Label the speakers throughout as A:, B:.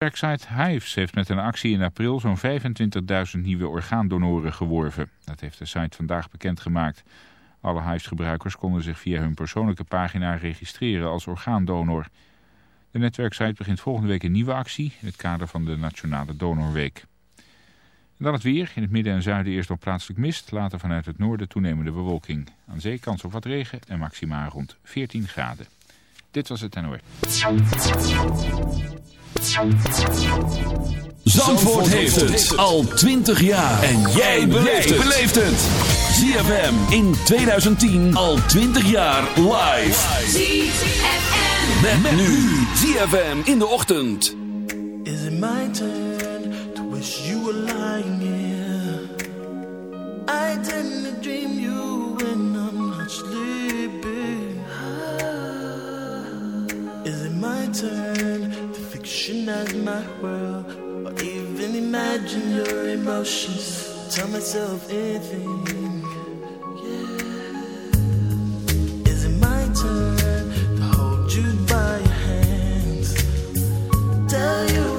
A: Werksite Hives heeft met een actie in april zo'n 25.000 nieuwe orgaandonoren geworven. Dat heeft de site vandaag bekendgemaakt. Alle Hives-gebruikers konden zich via hun persoonlijke pagina registreren als orgaandonor. De netwerksite begint volgende week een nieuwe actie in het kader van de Nationale Donorweek. En dan het weer. In het midden en zuiden eerst nog plaatselijk mist. Later vanuit het noorden toenemende bewolking. Aan zee kans op wat regen en maximaal rond 14 graden. Dit was het NOR.
B: Zandvoort heeft het al 20 jaar. En jij beleeft het. ZFM in 2010 al 20 jaar live.
C: ZFM.
B: Met, nu ZFM in de ochtend.
D: Is it my turn to wish you were lying here? I tend to dream you when I'm not sleeping. Is it my turn fictionize my world? Or even imagine your emotions? Tell myself anything. Yeah. Is it my turn to hold you by your hands? Tell you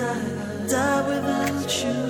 D: Die without you.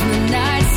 E: night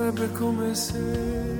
F: sarebbe come se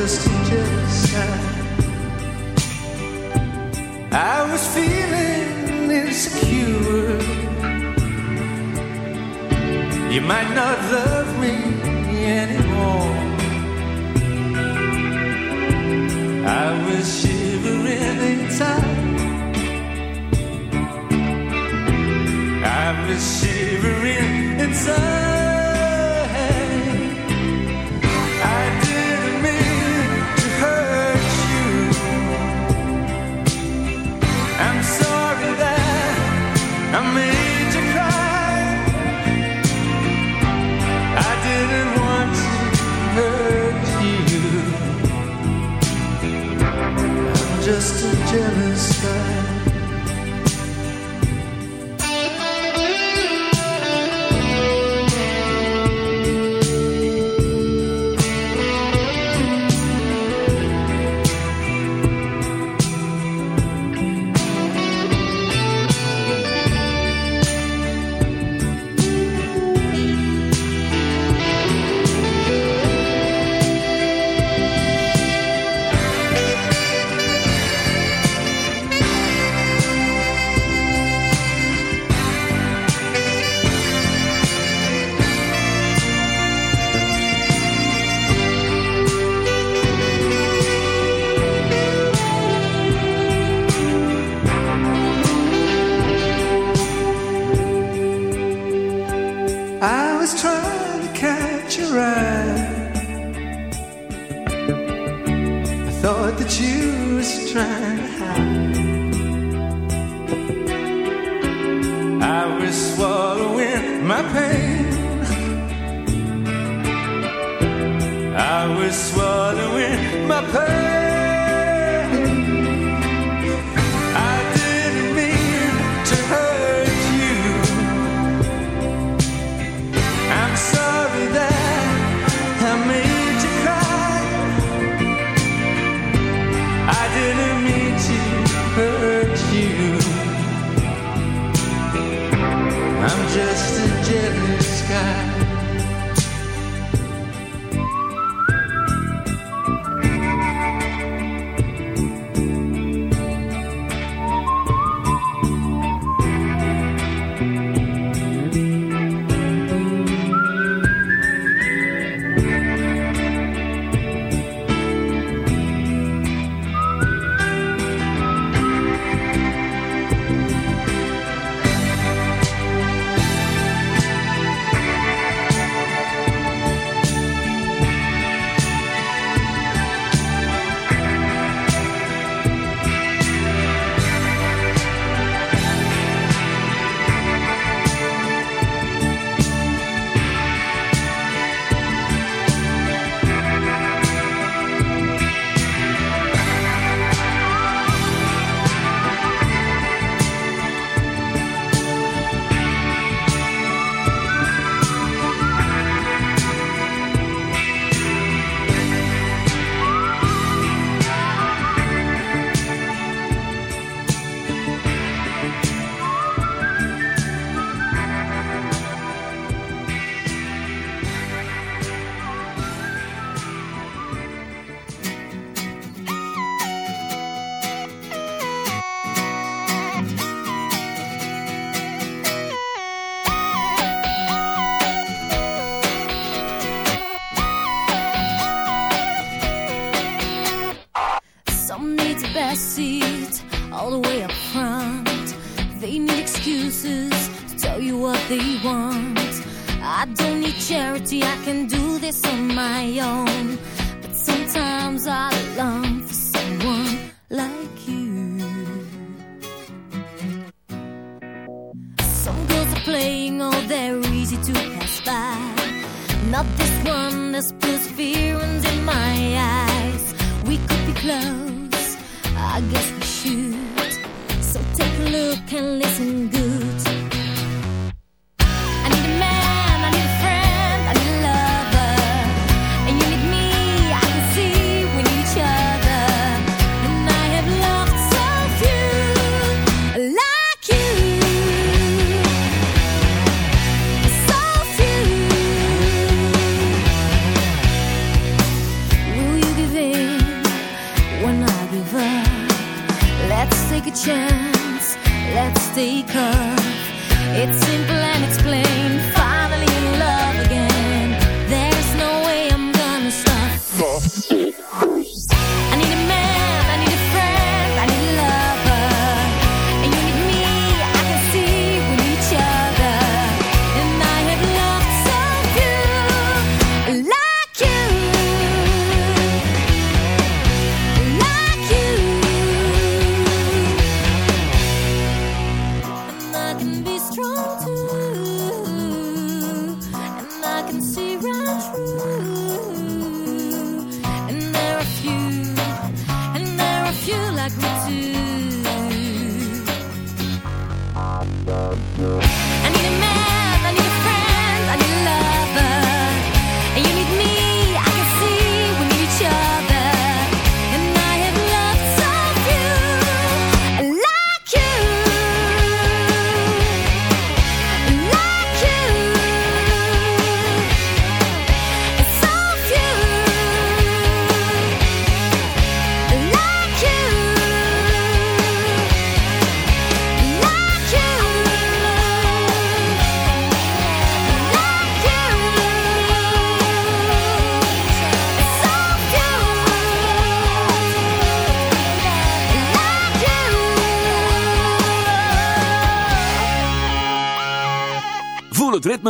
G: just jealous I, I was feeling insecure. You might not love me anymore. I was shivering inside. I was shivering inside.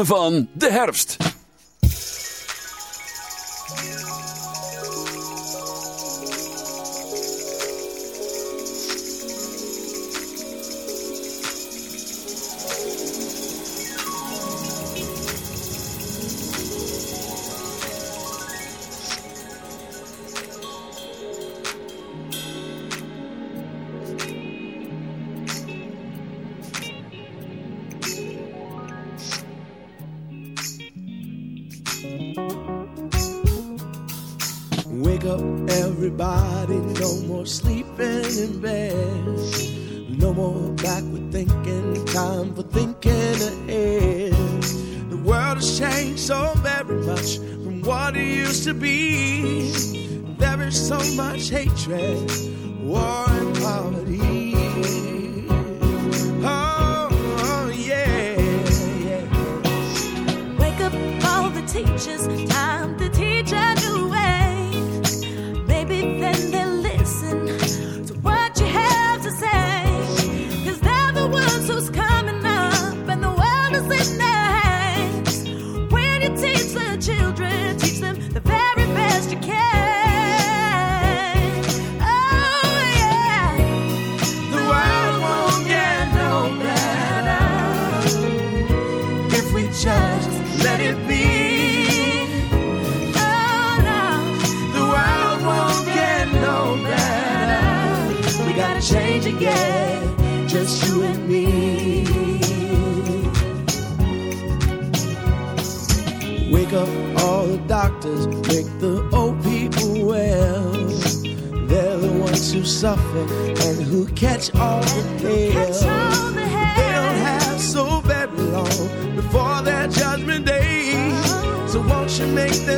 E: van de herfst.
B: hatred. should make them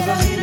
H: toda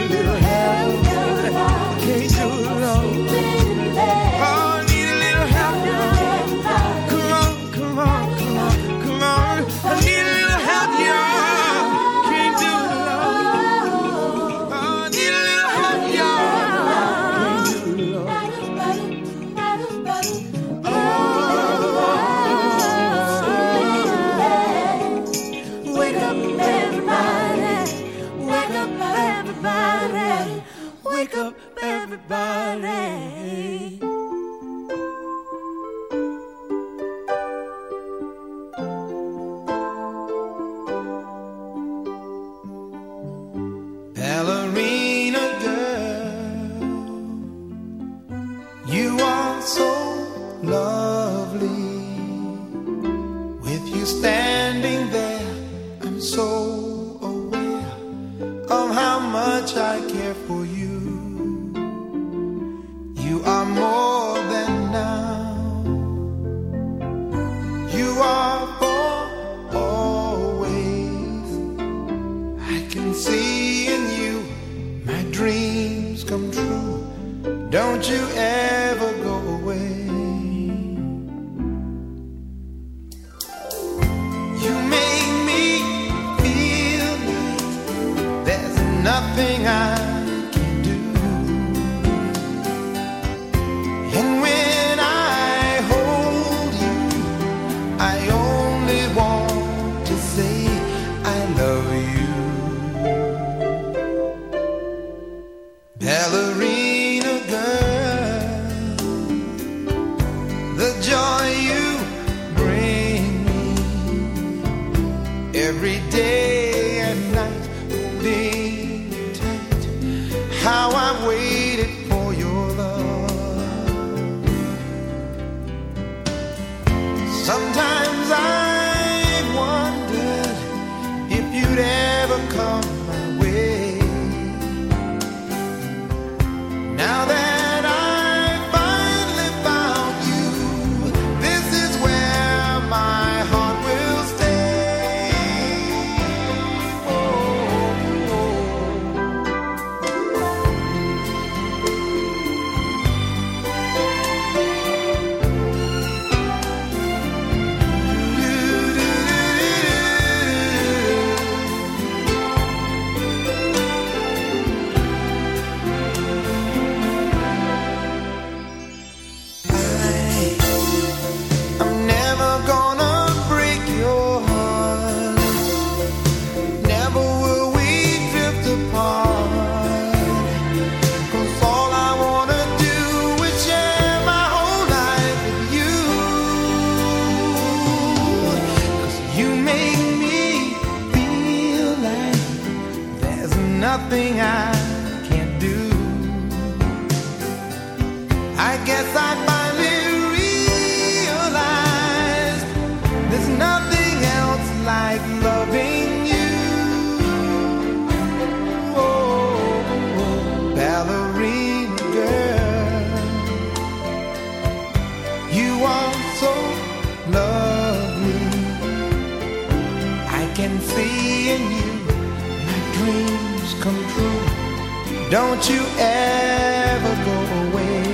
H: Don't you ever go away.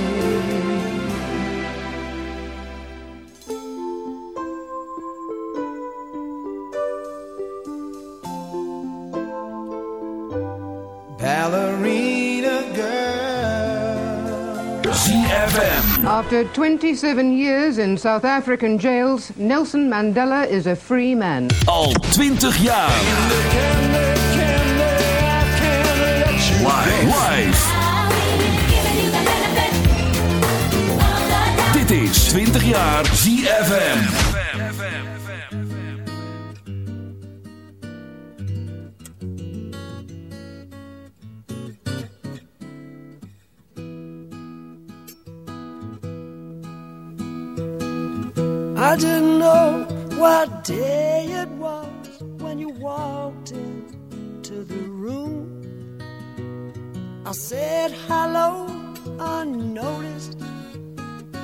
H: Ballerina girl.
C: ZFM.
I: After 27 years in South African jails, Nelson Mandela is a free man.
C: Al 20 jaar. Live. 20 jaar ZFM.
J: I didn't know what day it was when you walked into the room. I said hello unnoticed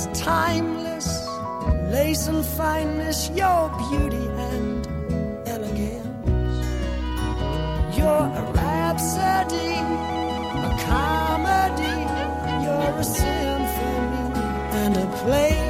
J: Ageless, timeless, lace and fineness, your beauty and elegance. You're a rhapsody, a comedy, you're a symphony and a play.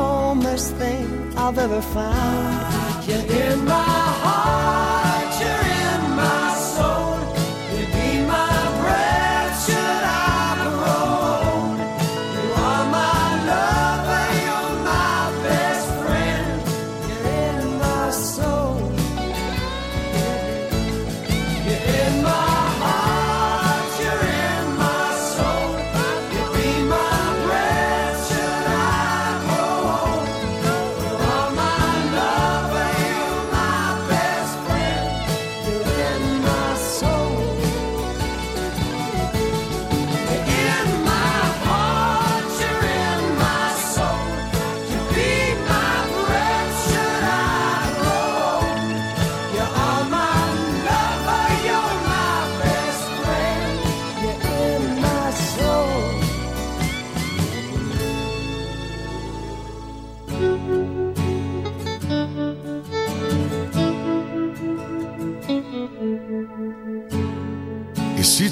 J: warmest thing I've ever found. You're in my heart,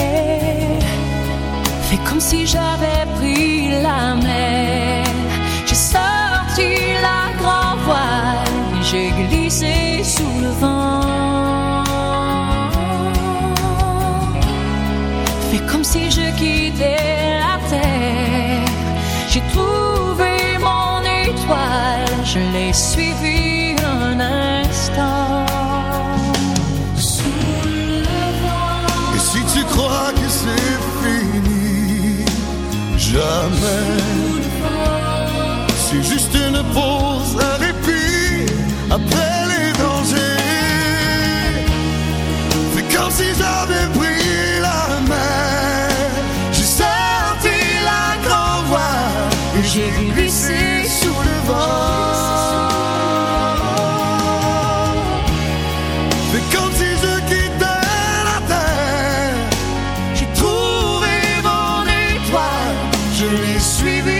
K: fait. Fait comme si j'avais pris la mer. J'ai sorti la grand voile, j'ai glissé sous le vent. Fait comme si je quittais la terre.
L: J'ai trouvé mon étoile, je l'ai suivie un instant. Jamais. C'est juste une pause, je l'ai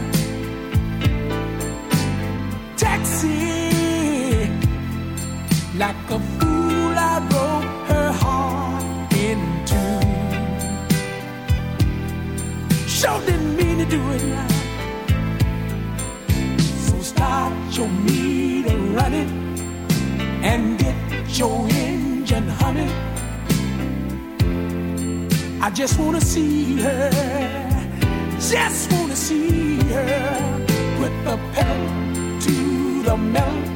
M: Like a fool, I broke her heart in two. Sure didn't mean to do it now. So start your meter running and get your engine humming. I just wanna see her, just wanna see her. Put the pedal to the metal.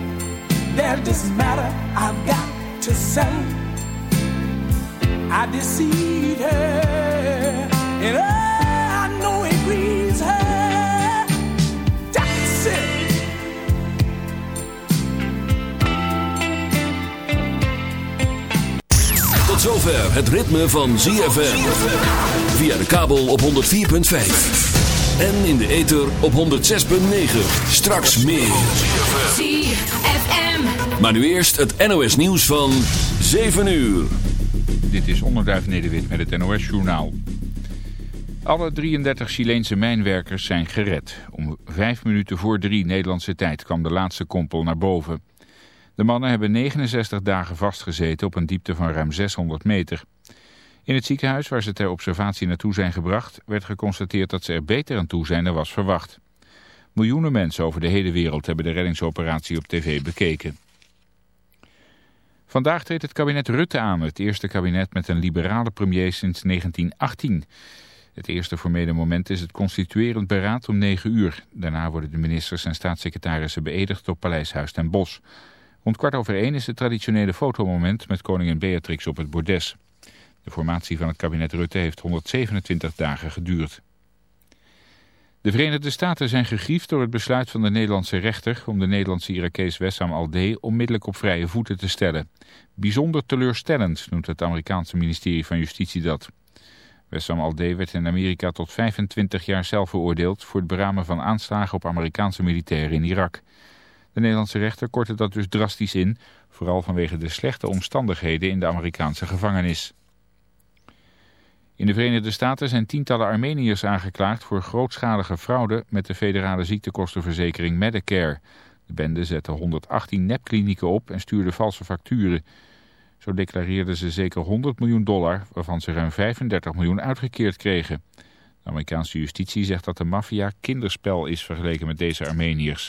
M: There's this matter I've got to say. I deceived her, and I know it grieves her. Taxi.
B: Tot zover het ritme van ZFM. Via de kabel op 104.5. En in de ether op 106.9. Straks meer.
C: ZFM.
B: Maar nu eerst het NOS nieuws van 7 uur.
A: Dit is Onderduif Nederwit met het NOS-journaal. Alle 33 Chileense mijnwerkers zijn gered. Om vijf minuten voor drie Nederlandse tijd kwam de laatste kompel naar boven. De mannen hebben 69 dagen vastgezeten op een diepte van ruim 600 meter. In het ziekenhuis waar ze ter observatie naartoe zijn gebracht... werd geconstateerd dat ze er beter aan toe zijn dan was verwacht. Miljoenen mensen over de hele wereld hebben de reddingsoperatie op tv bekeken. Vandaag treedt het kabinet Rutte aan, het eerste kabinet met een liberale premier sinds 1918. Het eerste formele moment is het constituerend beraad om 9 uur. Daarna worden de ministers en staatssecretarissen beëdigd op Paleishuis ten Bosch. Rond kwart over één is het traditionele fotomoment met koningin Beatrix op het bordes. De formatie van het kabinet Rutte heeft 127 dagen geduurd. De Verenigde Staten zijn gegriefd door het besluit van de Nederlandse rechter om de Nederlandse Irakees Wessam Alde onmiddellijk op vrije voeten te stellen. Bijzonder teleurstellend noemt het Amerikaanse ministerie van Justitie dat. Wessam Alde werd in Amerika tot 25 jaar zelf veroordeeld voor het beramen van aanslagen op Amerikaanse militairen in Irak. De Nederlandse rechter kortte dat dus drastisch in, vooral vanwege de slechte omstandigheden in de Amerikaanse gevangenis. In de Verenigde Staten zijn tientallen Armeniërs aangeklaagd voor grootschalige fraude met de federale ziektekostenverzekering Medicare. De bende zette 118 nepklinieken op en stuurde valse facturen. Zo declareerden ze zeker 100 miljoen dollar, waarvan ze ruim 35 miljoen uitgekeerd kregen. De Amerikaanse justitie zegt dat de maffia kinderspel is vergeleken met deze Armeniërs.